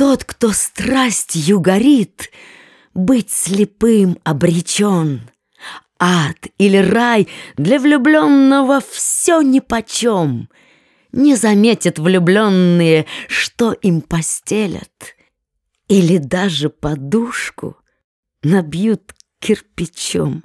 Тот, кто страстью горит, быть слепым обречен. Ад или рай для влюбленного все нипочем. Не заметят влюбленные, что им постелят, Или даже подушку набьют кирпичом.